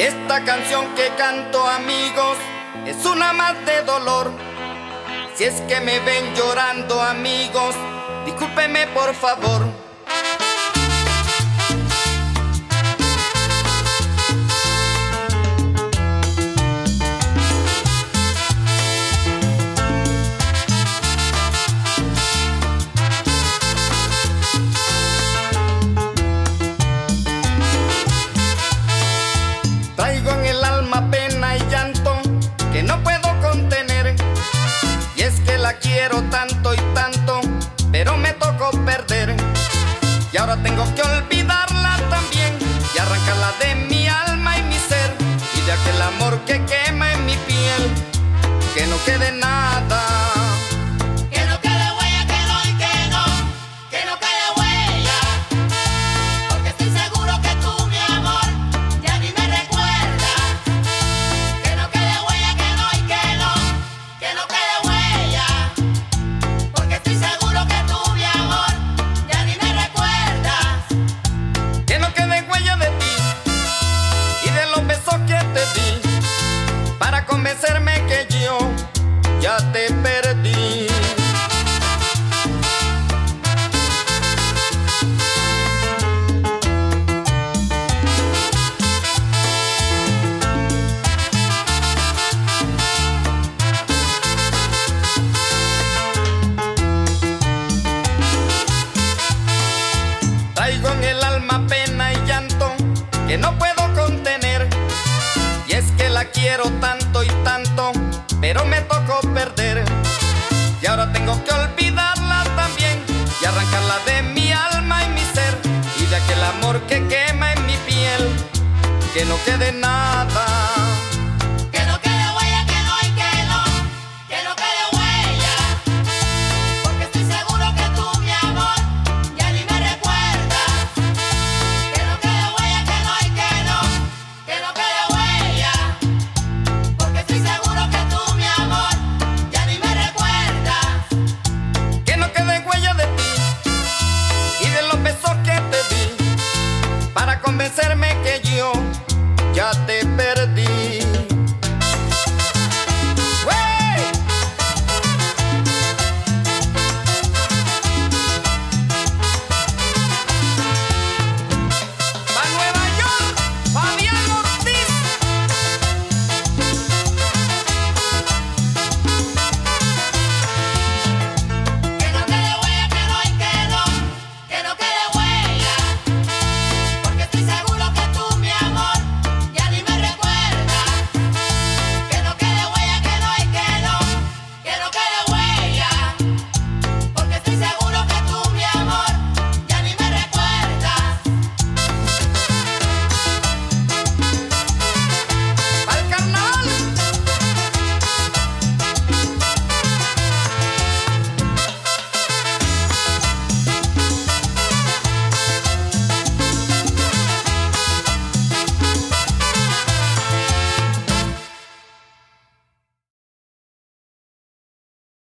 Esta canción que canto amigos es una más de dolor. Si es que me ven llorando amigos, discúlpeme por favor. Traigo en el alma pena y llanto que no puedo contener. Y es que la quiero tanto y tanto, pero me tocó perder. Y ahora tengo que olvidarla también y arrancarla de mi alma y mi ser. Y de aquel amor que la quiero tanto y tanto, pero me tocó perder. Y ahora tengo que olvidarla también y arrancarla de mi alma y mi ser. Y de aquel amor que quema en mi piel, que no quede nada. convencerme que yo